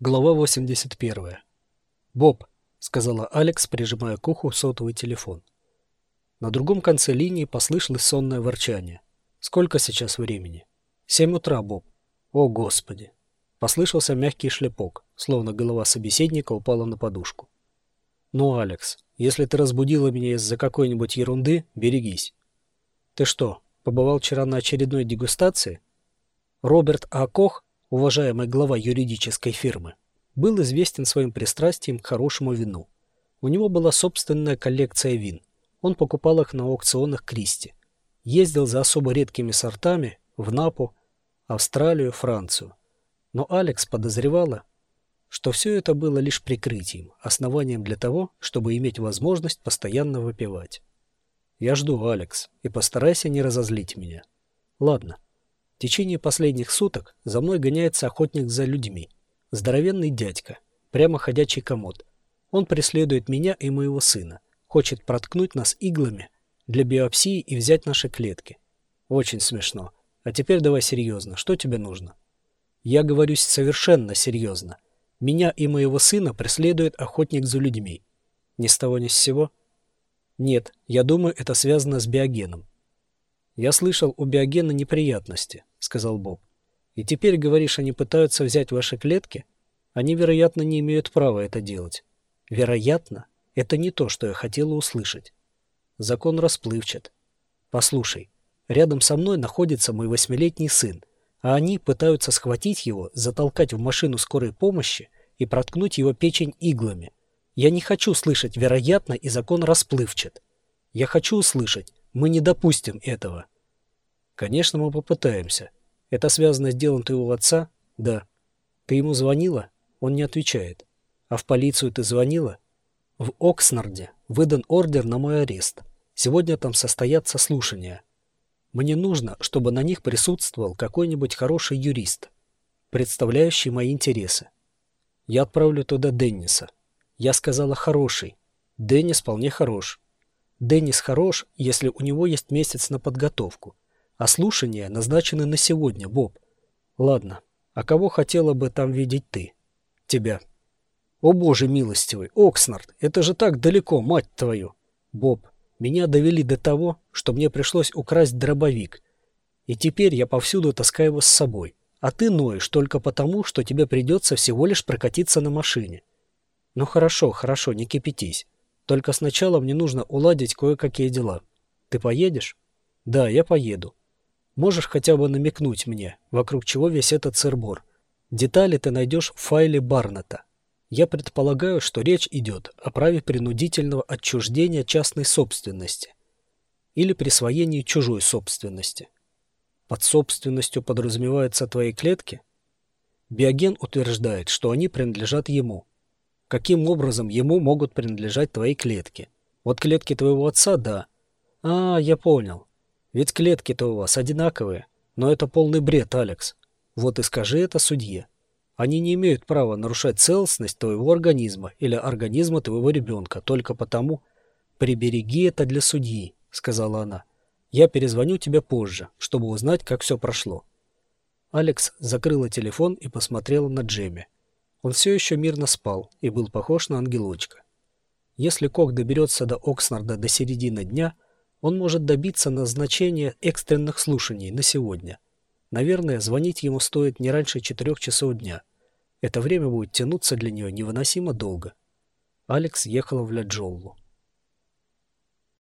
Глава 81. «Боб», — сказала Алекс, прижимая к уху сотовый телефон. На другом конце линии послышалось сонное ворчание. «Сколько сейчас времени?» «Семь утра, Боб». «О, Господи!» Послышался мягкий шлепок, словно голова собеседника упала на подушку. «Ну, Алекс, если ты разбудила меня из-за какой-нибудь ерунды, берегись». «Ты что, побывал вчера на очередной дегустации?» Роберт А. Кох уважаемый глава юридической фирмы, был известен своим пристрастием к хорошему вину. У него была собственная коллекция вин. Он покупал их на аукционах Кристи. Ездил за особо редкими сортами в Напу, Австралию, Францию. Но Алекс подозревала, что все это было лишь прикрытием, основанием для того, чтобы иметь возможность постоянно выпивать. «Я жду, Алекс, и постарайся не разозлить меня». «Ладно, течение последних суток за мной гоняется охотник за людьми. Здоровенный дядька. Прямо ходячий комод. Он преследует меня и моего сына. Хочет проткнуть нас иглами для биопсии и взять наши клетки. Очень смешно. А теперь давай серьезно. Что тебе нужно? Я говорю совершенно серьезно. Меня и моего сына преследует охотник за людьми. Ни с того ни с сего? Нет, я думаю, это связано с биогеном. «Я слышал у биогена неприятности», — сказал Боб. «И теперь, говоришь, они пытаются взять ваши клетки? Они, вероятно, не имеют права это делать». «Вероятно? Это не то, что я хотела услышать». Закон расплывчат. «Послушай, рядом со мной находится мой восьмилетний сын, а они пытаются схватить его, затолкать в машину скорой помощи и проткнуть его печень иглами. Я не хочу слышать «вероятно» и закон расплывчат. Я хочу услышать мы не допустим этого. Конечно, мы попытаемся. Это связано с делом твоего отца? Да. Ты ему звонила? Он не отвечает. А в полицию ты звонила? В Окснарде выдан ордер на мой арест. Сегодня там состоятся слушания. Мне нужно, чтобы на них присутствовал какой-нибудь хороший юрист, представляющий мои интересы. Я отправлю туда Денниса. Я сказала «хороший». Деннис вполне хорош. Деннис хорош, если у него есть месяц на подготовку. А слушания назначены на сегодня, Боб. Ладно, а кого хотела бы там видеть ты? Тебя. О боже милостивый, Окснард, это же так далеко, мать твою. Боб, меня довели до того, что мне пришлось украсть дробовик. И теперь я повсюду таскаю его с собой. А ты ноешь только потому, что тебе придется всего лишь прокатиться на машине. Ну хорошо, хорошо, не кипятись. Только сначала мне нужно уладить кое-какие дела. Ты поедешь? Да, я поеду. Можешь хотя бы намекнуть мне, вокруг чего весь этот сырбор. Детали ты найдешь в файле Барнета. Я предполагаю, что речь идет о праве принудительного отчуждения частной собственности или присвоении чужой собственности. Под собственностью подразумеваются твои клетки? Биоген утверждает, что они принадлежат ему – каким образом ему могут принадлежать твои клетки. Вот клетки твоего отца – да. А, я понял. Ведь клетки-то у вас одинаковые. Но это полный бред, Алекс. Вот и скажи это судье. Они не имеют права нарушать целостность твоего организма или организма твоего ребенка только потому... «Прибереги это для судьи», — сказала она. «Я перезвоню тебе позже, чтобы узнать, как все прошло». Алекс закрыла телефон и посмотрела на Джемми. Он все еще мирно спал и был похож на ангелочка. Если Кок доберется до Окснарда до середины дня, он может добиться назначения экстренных слушаний на сегодня. Наверное, звонить ему стоит не раньше четырех часов дня. Это время будет тянуться для нее невыносимо долго. Алекс ехала в Ляджоллу.